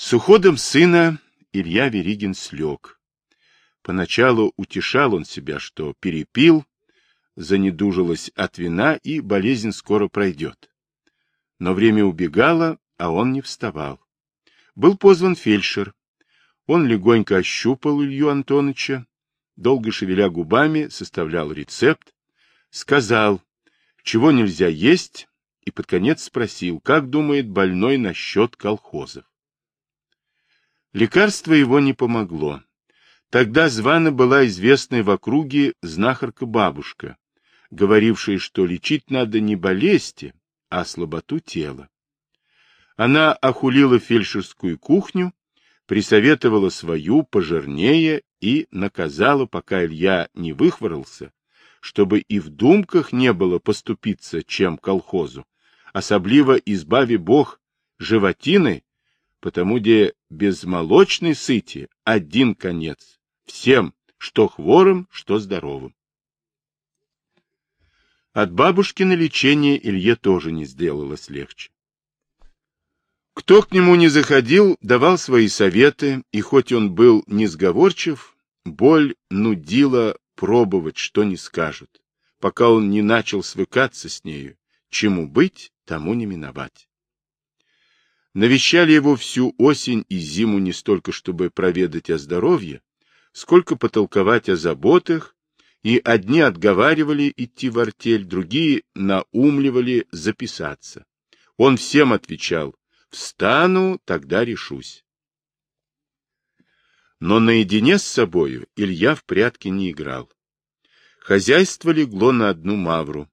С уходом сына Илья Веригин слег. Поначалу утешал он себя, что перепил, занедужилась от вина и болезнь скоро пройдет. Но время убегало, а он не вставал. Был позван фельдшер. Он легонько ощупал Илью Антоновича, долго шевеля губами, составлял рецепт, сказал, чего нельзя есть, и под конец спросил, как думает больной насчет колхозов. Лекарство его не помогло. Тогда звана была известная в округе знахарка-бабушка, говорившая, что лечить надо не болезни, а слаботу тела. Она охулила фельдшерскую кухню, присоветовала свою пожирнее и наказала, пока Илья не выхворался, чтобы и в думках не было поступиться чем колхозу, особливо избави Бог животины, потому где без молочной сыти один конец, всем, что хворым, что здоровым. От бабушки на лечение Илье тоже не сделалось легче. Кто к нему не заходил, давал свои советы, и хоть он был несговорчив, боль нудила пробовать, что не скажут, пока он не начал свыкаться с нею, чему быть, тому не миновать. Навещали его всю осень и зиму не столько, чтобы проведать о здоровье, сколько потолковать о заботах, и одни отговаривали идти в артель, другие наумливали записаться. Он всем отвечал, встану, тогда решусь. Но наедине с собою Илья в прятки не играл. Хозяйство легло на одну мавру,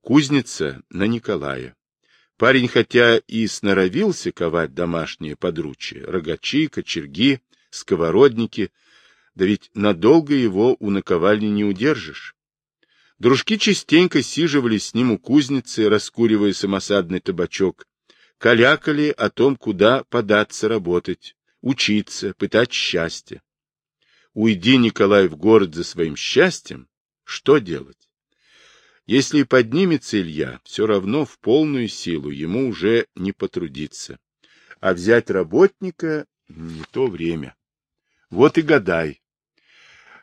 кузница на Николая. Парень, хотя и сноровился ковать домашние подручия, рогачи, кочерги, сковородники, да ведь надолго его у наковальни не удержишь. Дружки частенько сиживали с ним у кузницы, раскуривая самосадный табачок, калякали о том, куда податься работать, учиться, пытать счастье. Уйди, Николай, в город за своим счастьем, что делать? Если и поднимется Илья, все равно в полную силу ему уже не потрудиться. А взять работника — не то время. Вот и гадай.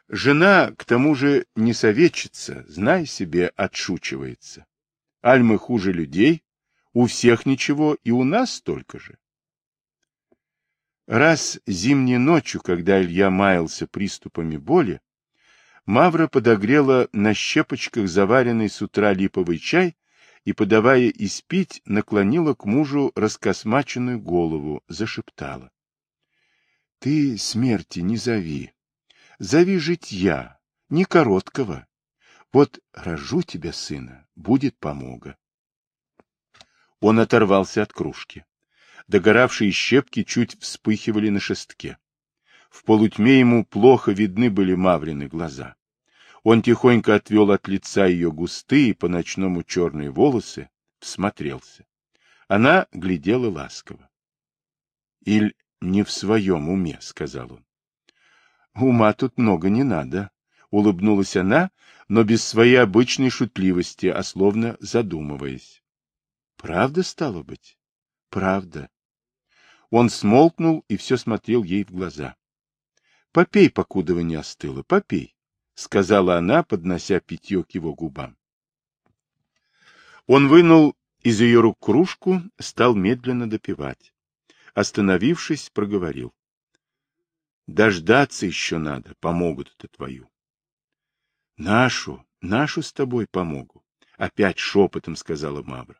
Жена, к тому же, не советчица, знай себе, отшучивается. Аль мы хуже людей, у всех ничего, и у нас столько же. Раз зимней ночью, когда Илья маялся приступами боли, Мавра подогрела на щепочках заваренный с утра липовый чай и, подавая испить, наклонила к мужу раскосмаченную голову, зашептала. — Ты смерти не зови. Зови житья, не короткого. Вот рожу тебя, сына, будет помога. Он оторвался от кружки. Догоравшие щепки чуть вспыхивали на шестке. В полутьме ему плохо видны были Маврины глаза. Он тихонько отвел от лица ее густые по-ночному черные волосы, всмотрелся. Она глядела ласково. — Иль не в своем уме, — сказал он. — Ума тут много не надо, — улыбнулась она, но без своей обычной шутливости, а словно задумываясь. — Правда, стало быть? — Правда. Он смолкнул и все смотрел ей в глаза. — Попей, покуда не остыло, попей, — сказала она, поднося питье к его губам. Он вынул из ее рук кружку, стал медленно допивать. Остановившись, проговорил. — Дождаться еще надо, помогут это твою. — Нашу, нашу с тобой помогу, — опять шепотом сказала Мавра.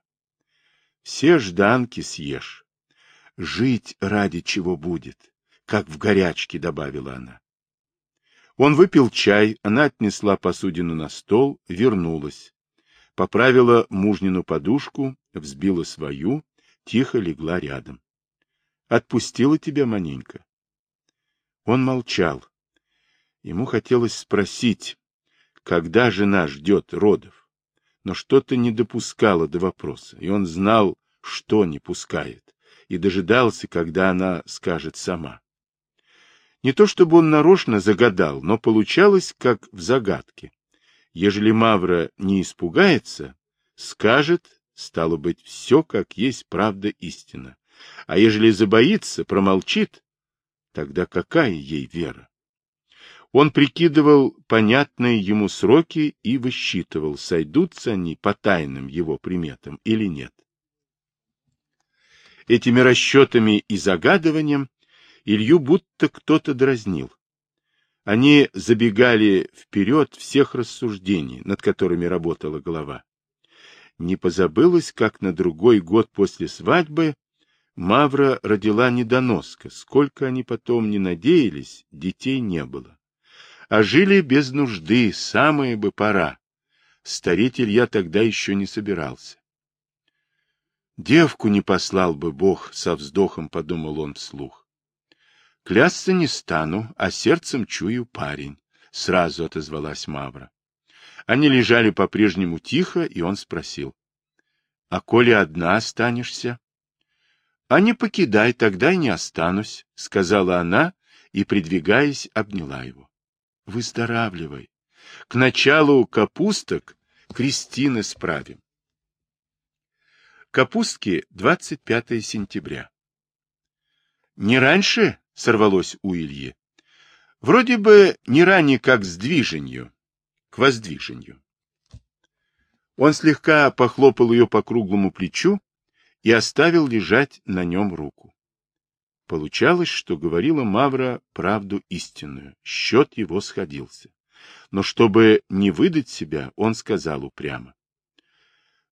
— Все жданки съешь. Жить ради чего будет, как в горячке, — добавила она. Он выпил чай, она отнесла посудину на стол, вернулась. Поправила мужнину подушку, взбила свою, тихо легла рядом. — Отпустила тебя маненько? Он молчал. Ему хотелось спросить, когда жена ждет родов, но что-то не допускало до вопроса, и он знал, что не пускает и дожидался, когда она скажет сама. Не то чтобы он нарочно загадал, но получалось, как в загадке. Ежели Мавра не испугается, скажет, стало быть, все, как есть правда истина, А ежели забоится, промолчит, тогда какая ей вера? Он прикидывал понятные ему сроки и высчитывал, сойдутся они по тайным его приметам или нет. Этими расчетами и загадыванием Илью будто кто-то дразнил. Они забегали вперед всех рассуждений, над которыми работала голова. Не позабылось, как на другой год после свадьбы Мавра родила недоноска. Сколько они потом не надеялись, детей не было. А жили без нужды, самое бы пора. Стареть Илья тогда еще не собирался. Девку не послал бы Бог, со вздохом подумал он вслух. Клясться не стану, а сердцем чую парень, сразу отозвалась Мавра. Они лежали по-прежнему тихо, и он спросил. — А коли одна останешься? — А не покидай, тогда и не останусь, — сказала она и, придвигаясь, обняла его. — Выздоравливай. К началу капусток Кристины справим. Капустки 25 сентября. Не раньше сорвалось у Ильи. Вроде бы не ранее как с движенью, к воздвижению. Он слегка похлопал ее по круглому плечу и оставил лежать на нем руку. Получалось, что говорила Мавра правду истинную, счет его сходился. Но чтобы не выдать себя, он сказал упрямо.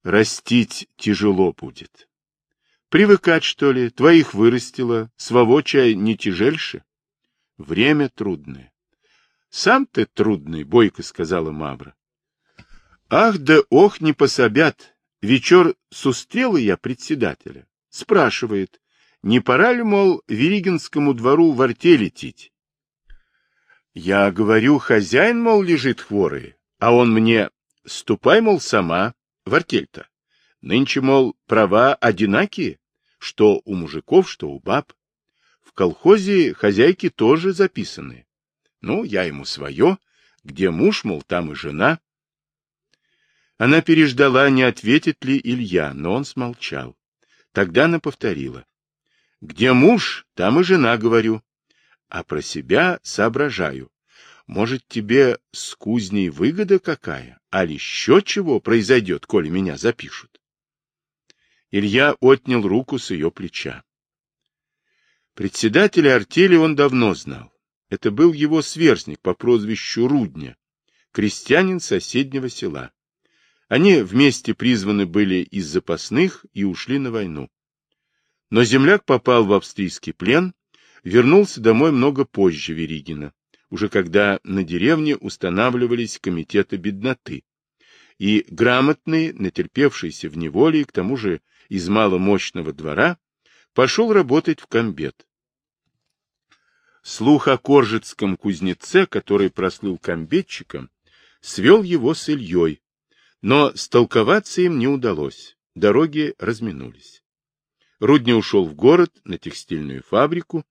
Растить тяжело будет. Привыкать, что ли, твоих вырастила, своего чая не тяжельше? Время трудное. Сам ты трудный, бойко сказала Мавра. Ах да ох, не пособят. Вечер сустрела я председателя. Спрашивает, не пора ли, мол, Веригинскому двору в арте лететь? Я говорю, хозяин, мол, лежит хворый, а он мне, ступай, мол, сама, в артель-то. Нынче, мол, права одинакие что у мужиков, что у баб. В колхозе хозяйки тоже записаны. Ну, я ему свое, где муж, мол, там и жена. Она переждала, не ответит ли Илья, но он смолчал. Тогда она повторила. Где муж, там и жена, говорю. А про себя соображаю. Может, тебе с кузней выгода какая, а еще чего произойдет, коли меня запишут? Илья отнял руку с ее плеча. Председателя артели он давно знал. Это был его сверстник по прозвищу Рудня, крестьянин соседнего села. Они вместе призваны были из запасных и ушли на войну. Но земляк попал в австрийский плен, вернулся домой много позже Веригина, уже когда на деревне устанавливались комитеты бедноты. И грамотный, натерпевшийся в неволе, и к тому же из маломощного двора, пошел работать в комбет. Слух о Коржицком кузнеце, который прослыл комбетчиком, свел его с Ильей, но столковаться им не удалось, дороги разминулись. Рудня ушел в город на текстильную фабрику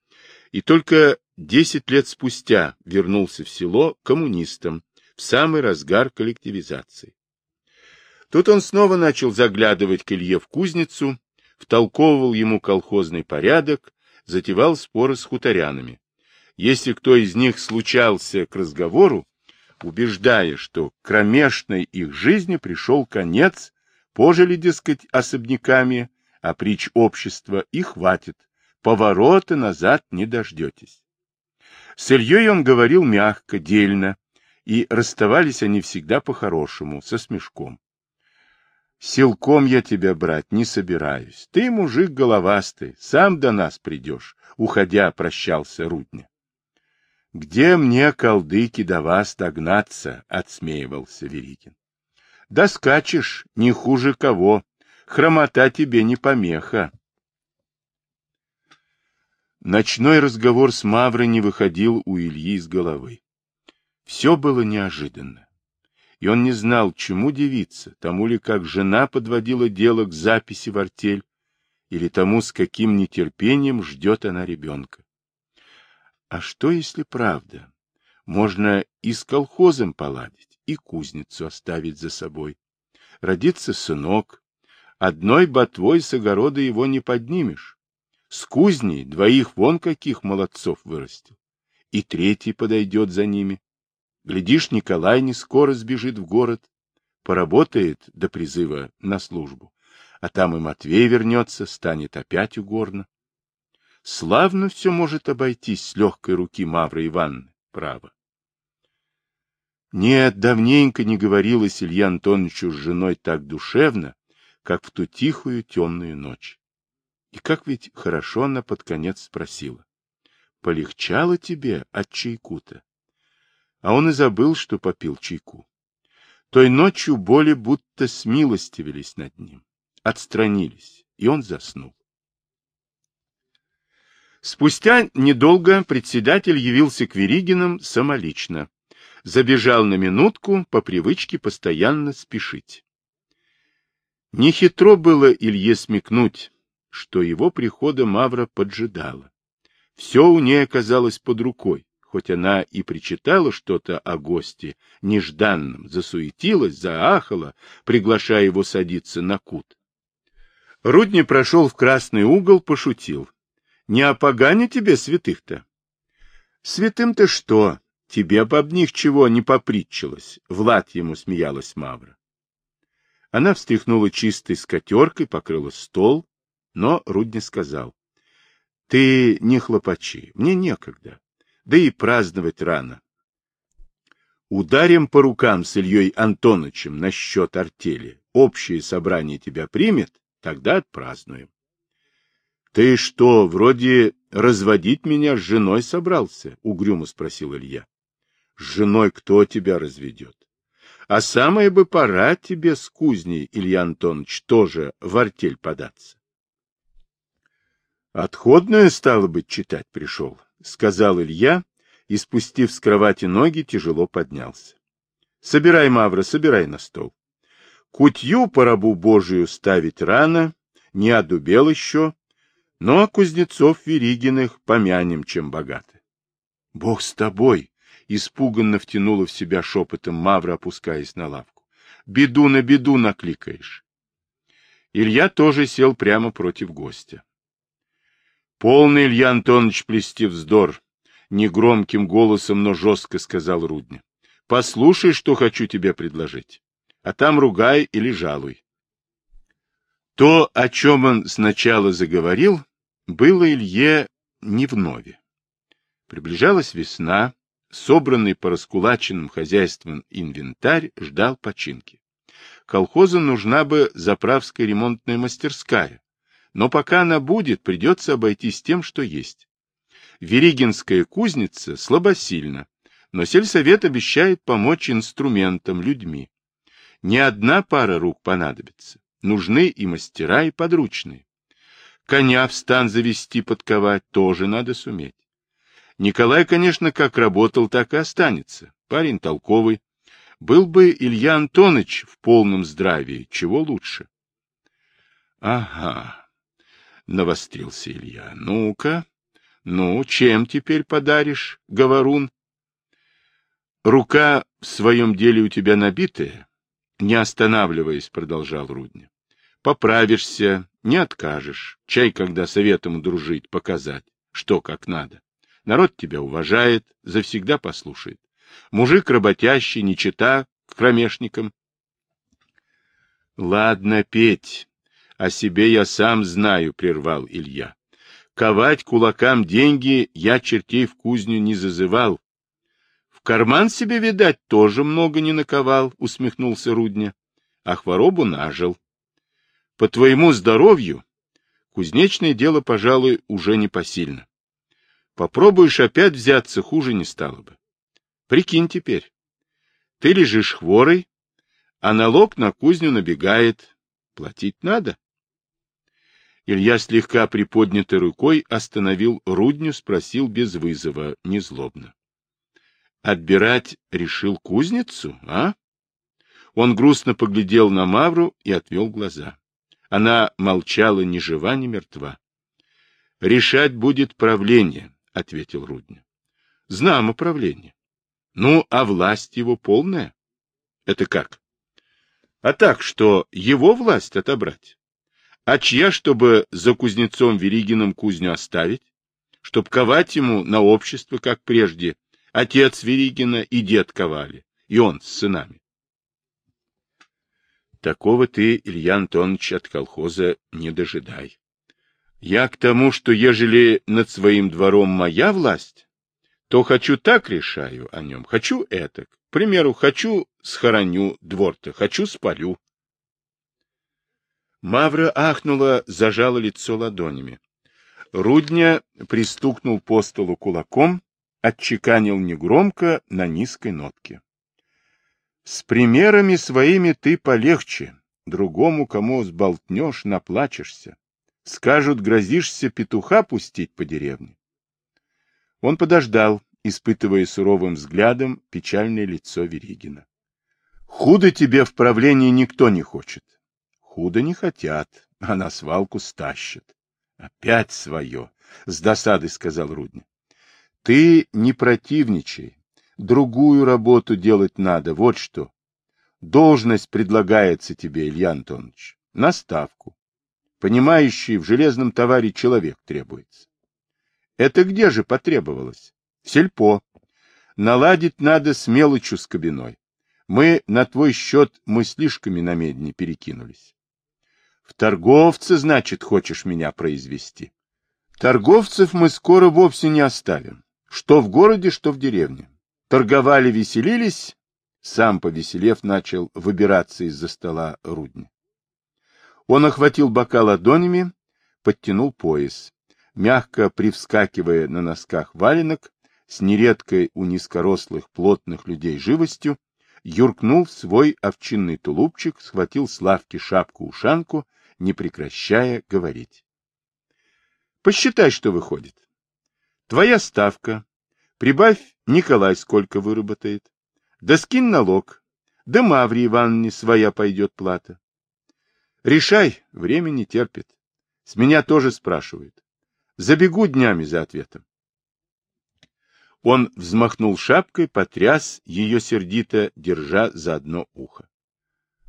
и только десять лет спустя вернулся в село коммунистом в самый разгар коллективизации. Тут он снова начал заглядывать к Илье в кузницу, втолковывал ему колхозный порядок, затевал споры с хуторянами. Если кто из них случался к разговору, убеждая, что кромешной их жизни пришел конец, пожили, дескать, особняками, а притч общества и хватит, поворота назад не дождетесь. С Ильей он говорил мягко, дельно, и расставались они всегда по-хорошему, со смешком. Силком я тебя брать не собираюсь. Ты мужик головастый, сам до нас придешь, уходя, прощался Рудня. Где мне, колдыки, до вас догнаться? отсмеивался Верикин. Да скачешь, не хуже кого. Хромота тебе не помеха. Ночной разговор с Маврой не выходил у Ильи из головы. Все было неожиданно и он не знал, чему дивиться, тому ли, как жена подводила дело к записи в артель, или тому, с каким нетерпением ждет она ребенка. А что, если правда? Можно и с колхозом поладить, и кузницу оставить за собой. Родится сынок, одной ботвой с огорода его не поднимешь. С кузней двоих вон каких молодцов вырастил. И третий подойдет за ними. Глядишь, Николай не скоро сбежит в город, поработает до призыва на службу, а там и Матвей вернется, станет опять угорно. Славно все может обойтись с легкой руки Мавры Ивановны, право. Нет, давненько не говорилось Илья Антоновичу с женой так душевно, как в ту тихую темную ночь. И как ведь хорошо она под конец спросила. Полегчало тебе от чайку-то? А он и забыл, что попил чайку. Той ночью боли будто смилостивились над ним, отстранились, и он заснул. Спустя недолго председатель явился к Веригинам самолично забежал на минутку, по привычке постоянно спешить. Нехитро было Илье смекнуть, что его прихода Мавра поджидала. Все у ней оказалось под рукой, хоть она и причитала что-то о госте нежданном, засуетилась, заахала, приглашая его садиться на кут. Рудни прошел в красный угол, пошутил. — Не опогани тебе святых-то? — Святым-то что? Тебе бы об них чего не попритчилось, — Влад ему смеялась Мавра. Она встряхнула чистой скатеркой, покрыла стол, но Рудни сказал. — Ты не хлопачи, мне некогда, да и праздновать рано. Ударим по рукам с Ильей Антоновичем насчет артели. Общее собрание тебя примет, тогда отпразднуем. — Ты что, вроде разводить меня с женой собрался? — угрюмо спросил Илья. С женой кто тебя разведет? А самое бы пора тебе с кузней, Илья Антонович, тоже в артель податься. Отходную, стало быть, читать пришел, — сказал Илья, и, спустив с кровати ноги, тяжело поднялся. — Собирай, Мавра, собирай на стол. Кутью по рабу Божию ставить рано, не одубел еще, но кузнецов Веригиных помянем, чем богаты. — Бог с тобой! Испуганно втянула в себя шепотом Мавра, опускаясь на лавку. Беду на беду накликаешь. Илья тоже сел прямо против гостя. Полный Илья Антонович плести вздор, негромким голосом, но жестко сказал Рудня. Послушай, что хочу тебе предложить, а там ругай или жалуй. То, о чем он сначала заговорил, было Илье не вновь. Приближалась весна, собранный по раскулаченным хозяйствам инвентарь ждал починки. Колхозу нужна бы заправская ремонтная мастерская, но пока она будет, придется обойтись тем, что есть. Веригинская кузница слабосильна, но сельсовет обещает помочь инструментам, людьми. Не одна пара рук понадобится, нужны и мастера, и подручные. Коня в стан завести, подковать тоже надо суметь. Николай, конечно, как работал, так и останется. Парень толковый. Был бы Илья Антонович в полном здравии, чего лучше? — Ага, — навострился Илья. — Ну-ка, ну, чем теперь подаришь, говорун? — Рука в своем деле у тебя набитая? Не останавливаясь, продолжал Рудня. — Поправишься, не откажешь. Чай, когда советом дружить, показать, что как надо. Народ тебя уважает, завсегда послушает. Мужик работящий, не чита к кромешникам. Ладно, Петь, о себе я сам знаю, прервал Илья. Ковать кулакам деньги я чертей в кузню не зазывал. В карман себе, видать, тоже много не наковал, усмехнулся Рудня. А хворобу нажил. По твоему здоровью кузнечное дело, пожалуй, уже не посильно. Попробуешь опять взяться, хуже не стало бы. Прикинь теперь. Ты лежишь хворый, а налог на кузню набегает. Платить надо. Илья слегка приподнятой рукой остановил Рудню, спросил без вызова, незлобно. Отбирать решил кузницу, а? Он грустно поглядел на Мавру и отвел глаза. Она молчала ни жива, ни мертва. Решать будет правление, — ответил Рудня. — Знам управление. Ну, а власть его полная? — Это как? — А так, что его власть отобрать. А чья, чтобы за кузнецом Веригиным кузню оставить? Чтоб ковать ему на общество, как прежде, отец Веригина и дед ковали, и он с сынами. Такого ты, Илья Антонович, от колхоза не дожидай. Я к тому, что ежели над своим двором моя власть, то хочу так решаю о нем, хочу это. К примеру, хочу схороню двор-то, хочу спалю. Мавра ахнула, зажала лицо ладонями. Рудня пристукнул по столу кулаком, отчеканил негромко на низкой нотке. С примерами своими ты полегче, другому, кому сболтнешь, наплачешься. Скажут, грозишься петуха пустить по деревне. Он подождал, испытывая суровым взглядом печальное лицо Веригина. Худо тебе в правлении никто не хочет. Худо не хотят, а на свалку стащат. Опять свое, с досадой сказал Рудня. Ты не противничай, другую работу делать надо, вот что. Должность предлагается тебе, Илья Антонович, на ставку. Понимающий в железном товаре человек требуется. Это где же потребовалось? В сельпо. Наладить надо с мелочью с кабиной. Мы на твой счет мыслишками на медне перекинулись. В торговцы, значит, хочешь меня произвести? Торговцев мы скоро вовсе не оставим. Что в городе, что в деревне. Торговали, веселились, сам повеселев начал выбираться из-за стола Рудни. Он охватил бока ладонями, подтянул пояс. Мягко привскакивая на носках валенок, с нередкой у низкорослых плотных людей живостью, юркнул в свой овчинный тулупчик, схватил с лавки шапку-ушанку, не прекращая говорить. Посчитай, что выходит. Твоя ставка. Прибавь Николай сколько выработает. Да скинь налог. Да Маврии Ивановне своя пойдет плата. Решай, время не терпит. С меня тоже спрашивают. Забегу днями за ответом. Он взмахнул шапкой, потряс ее сердито, держа за одно ухо.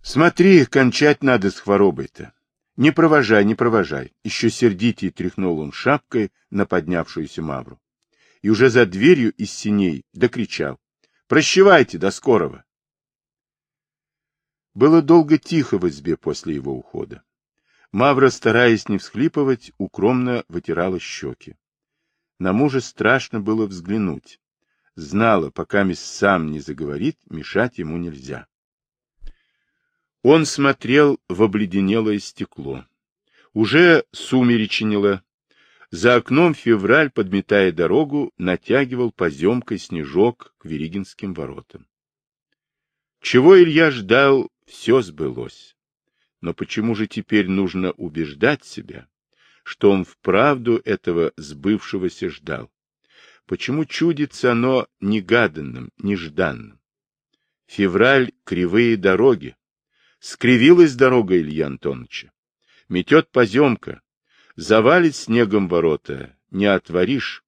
Смотри, кончать надо с хворобой-то. Не провожай, не провожай. Еще сердитее тряхнул он шапкой на поднявшуюся мавру. И уже за дверью из синей докричал. Прощевайте, до скорого. Было долго тихо в избе после его ухода. Мавра, стараясь не всхлипывать, укромно вытирала щеки. На мужа страшно было взглянуть. Знала, пока мисс сам не заговорит, мешать ему нельзя. Он смотрел в обледенелое стекло. Уже сумереченело. За окном февраль, подметая дорогу, натягивал поземкой снежок к Веригинским воротам. Чего Илья ждал, все сбылось. Но почему же теперь нужно убеждать себя, что он вправду этого сбывшегося ждал. Почему чудится оно негаданным, нежданным? Февраль — кривые дороги. Скривилась дорога Илья Антоновича. Метет поземка. Завалит снегом ворота. Не отворишь.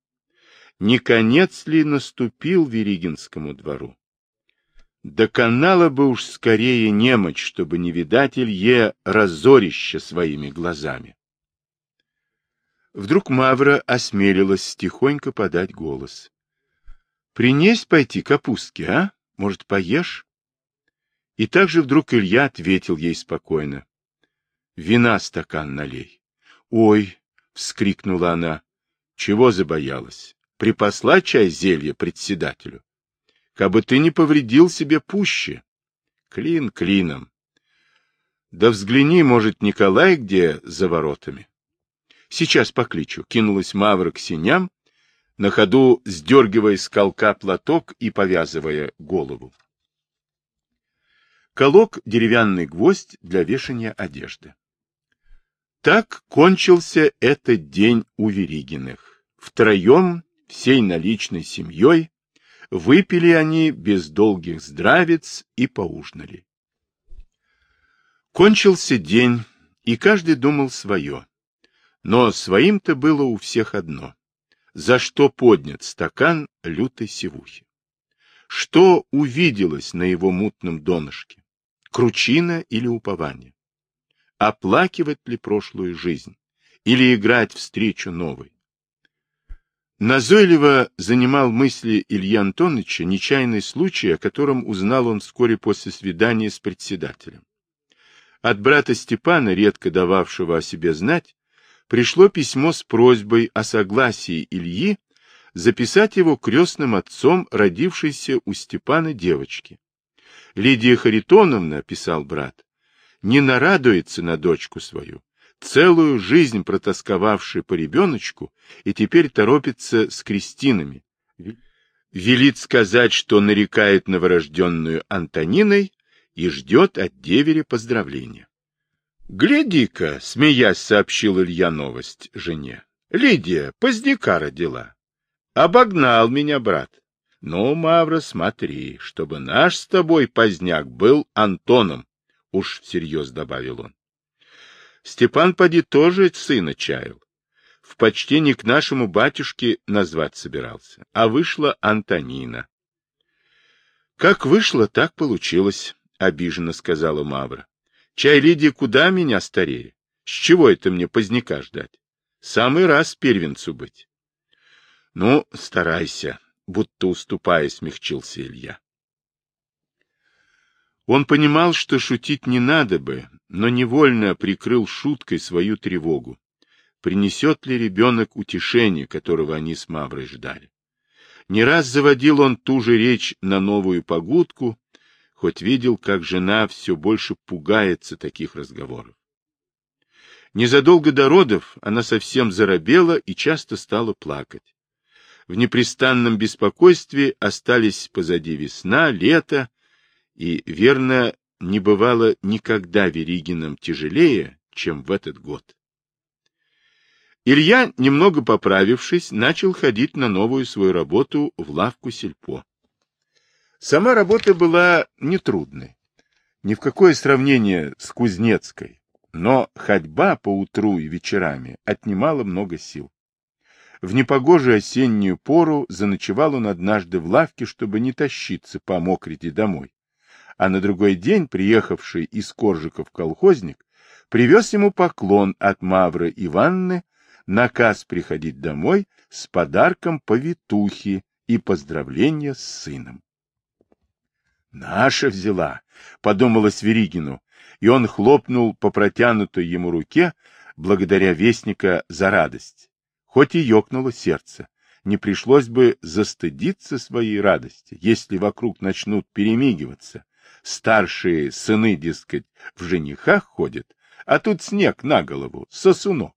Не конец ли наступил Веригинскому двору? До канала бы уж скорее немочь, чтобы не видать Илье разорища своими глазами. Вдруг Мавра осмелилась тихонько подать голос. — Принесь пойти капустки, а? Может, поешь? И также вдруг Илья ответил ей спокойно. — Вина стакан налей. — Ой! — вскрикнула она. — Чего забоялась? Припасла чай зелья председателю? Кабы ты не повредил себе пуще. Клин клином. Да взгляни, может, Николай где за воротами? Сейчас покличу. Кинулась Мавра к синям, на ходу сдергивая с колка платок и повязывая голову. Колок — деревянный гвоздь для вешания одежды. Так кончился этот день у Веригиных. Втроем, всей наличной семьей, выпили они без долгих здравиц и поужинали. Кончился день, и каждый думал свое. Но своим-то было у всех одно. За что поднят стакан лютой севухи? Что увиделось на его мутном донышке? Кручина или упование? оплакивать ли прошлую жизнь или играть встречу новой. Назойливо занимал мысли Ильи Антоновича нечаянный случай, о котором узнал он вскоре после свидания с председателем. От брата Степана, редко дававшего о себе знать, пришло письмо с просьбой о согласии Ильи записать его крестным отцом родившейся у Степана девочки. Лидия Харитоновна, писал брат, не нарадуется на дочку свою, целую жизнь протасковавший по ребеночку и теперь торопится с крестинами. Велит сказать, что нарекает новорожденную Антониной и ждет от деверя поздравления. — Гляди-ка, — смеясь сообщил Илья новость жене, — Лидия поздняка родила. Обогнал меня брат. Ну, Мавра, смотри, чтобы наш с тобой поздняк был Антоном, — уж всерьез добавил он. Степан поди тоже сына чаял. В почтении к нашему батюшке назвать собирался, а вышла Антонина. — Как вышло, так получилось, — обиженно сказала Мавра. — Чай, Лидия, куда меня старее? С чего это мне поздняка ждать? Самый раз первенцу быть. — Ну, старайся, — будто уступая, смягчился Илья. Он понимал, что шутить не надо бы, но невольно прикрыл шуткой свою тревогу. Принесет ли ребенок утешение, которого они с Маврой ждали? Не раз заводил он ту же речь на новую погудку, хоть видел, как жена все больше пугается таких разговоров. Незадолго до родов она совсем заробела и часто стала плакать. В непрестанном беспокойстве остались позади весна, лето, и, верно, не бывало никогда Веригиным тяжелее, чем в этот год. Илья, немного поправившись, начал ходить на новую свою работу в лавку сельпо. Сама работа была нетрудной, ни в какое сравнение с кузнецкой, но ходьба по утру и вечерами отнимала много сил. В непогожую осеннюю пору заночевал он однажды в лавке, чтобы не тащиться по мокрите домой а на другой день приехавший из Коржиков колхозник привез ему поклон от Мавры Иванны, наказ приходить домой с подарком повитухи и поздравления с сыном. «Наша взяла», — подумала Сверигину, и он хлопнул по протянутой ему руке, благодаря вестника за радость. Хоть и ёкнуло сердце, не пришлось бы застыдиться своей радости, если вокруг начнут перемигиваться, старшие сыны, дескать, в женихах ходят, а тут снег на голову, сосунок.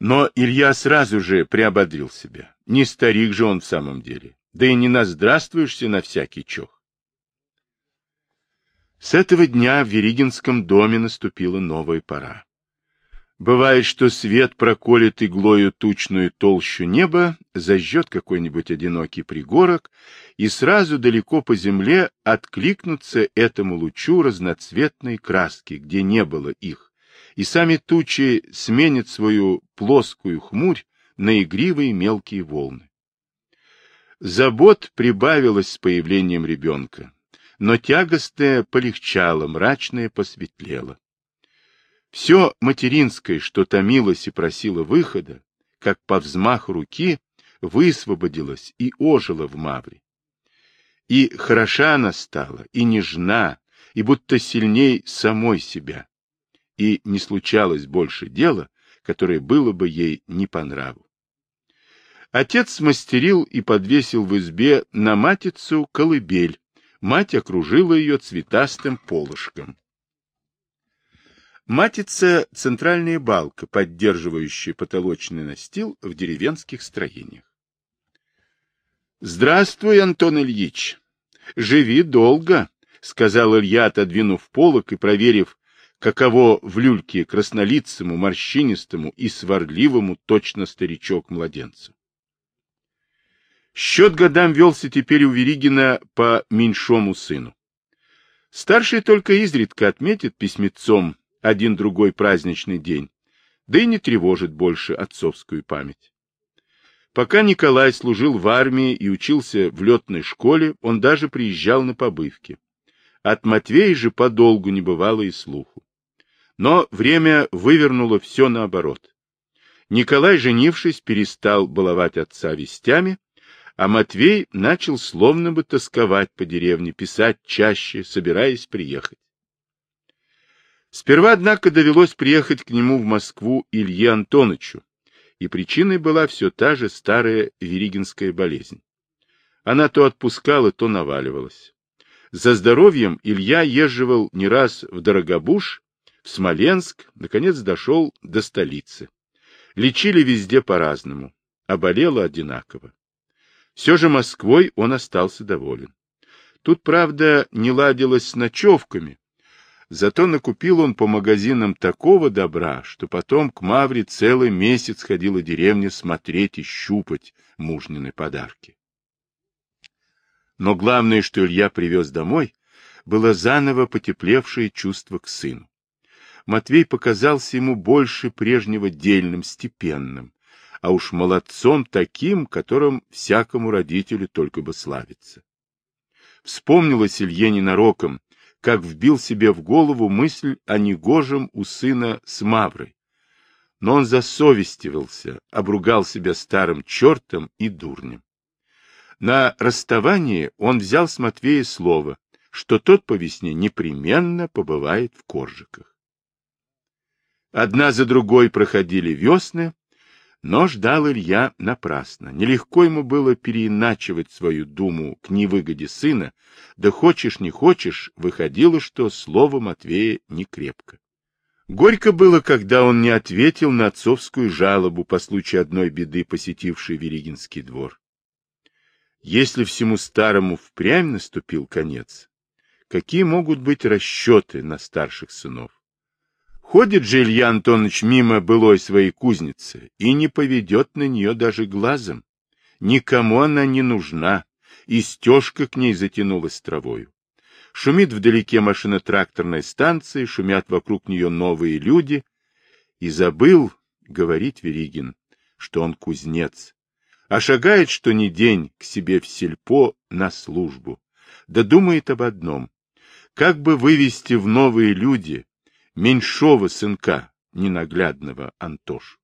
Но Илья сразу же приободрил себя. Не старик же он в самом деле, да и не наздравствуешься на всякий чох. С этого дня в Веригинском доме наступила новая пора. Бывает, что свет проколет иглою тучную толщу неба, зажжет какой-нибудь одинокий пригорок, и сразу далеко по земле откликнутся этому лучу разноцветные краски, где не было их, и сами тучи сменят свою плоскую хмурь на игривые мелкие волны. Забот прибавилось с появлением ребенка, но тягостное полегчало, мрачное посветлело. Все материнское, что томилось и просило выхода, как по взмаху руки, высвободилось и ожило в Мавре. И хороша она стала, и нежна, и будто сильней самой себя. И не случалось больше дела, которое было бы ей не по нраву. Отец смастерил и подвесил в избе на матицу колыбель. Мать окружила ее цветастым полышком. Матица – центральная балка, поддерживающая потолочный настил в деревенских строениях. «Здравствуй, Антон Ильич! Живи долго!» — сказал Илья, отодвинув полок и проверив, каково в люльке краснолицому, морщинистому и сварливому точно старичок-младенцу. Счет годам велся теперь у Веригина по меньшому сыну. Старший только изредка отметит письмецом один-другой праздничный день, да и не тревожит больше отцовскую память. Пока Николай служил в армии и учился в летной школе, он даже приезжал на побывки. От Матвея же подолгу не бывало и слуху. Но время вывернуло все наоборот. Николай, женившись, перестал баловать отца вестями, а Матвей начал словно бы тосковать по деревне, писать чаще, собираясь приехать. Сперва, однако, довелось приехать к нему в Москву Илье Антоновичу, и причиной была все та же старая веригинская болезнь. Она то отпускала, то наваливалась. За здоровьем Илья езживал не раз в Дорогобуш, в Смоленск, наконец дошел до столицы. Лечили везде по-разному, а болело одинаково. Все же Москвой он остался доволен. Тут, правда, не ладилось с ночевками, Зато накупил он по магазинам такого добра, что потом к Мавре целый месяц ходила деревня смотреть и щупать мужнины подарки. Но главное, что Илья привез домой, было заново потеплевшее чувство к сыну. Матвей показался ему больше прежнего дельным, степенным, а уж молодцом таким, которым всякому родителю только бы славиться. Вспомнилось Илье ненароком, как вбил себе в голову мысль о негожем у сына с Маврой. Но он засовестивался, обругал себя старым чертом и дурнем. На расставании он взял с Матвея слово, что тот по весне непременно побывает в Коржиках. Одна за другой проходили весны, но ждал Илья напрасно. Нелегко ему было переиначивать свою думу к невыгоде сына, да хочешь не хочешь, выходило, что слово Матвея не крепко. Горько было, когда он не ответил на отцовскую жалобу по случаю одной беды, посетившей Веригинский двор. Если всему старому впрямь наступил конец, какие могут быть расчеты на старших сынов? Ходит же Илья Антонович мимо былой своей кузницы и не поведет на нее даже глазом. Никому она не нужна, и стежка к ней затянулась травою. Шумит вдалеке машина тракторной станции, шумят вокруг нее новые люди. И забыл, говорит Веригин, что он кузнец, а шагает что ни день к себе в сельпо на службу. Да думает об одном, как бы вывести в новые люди меньшого сынка, ненаглядного Антош.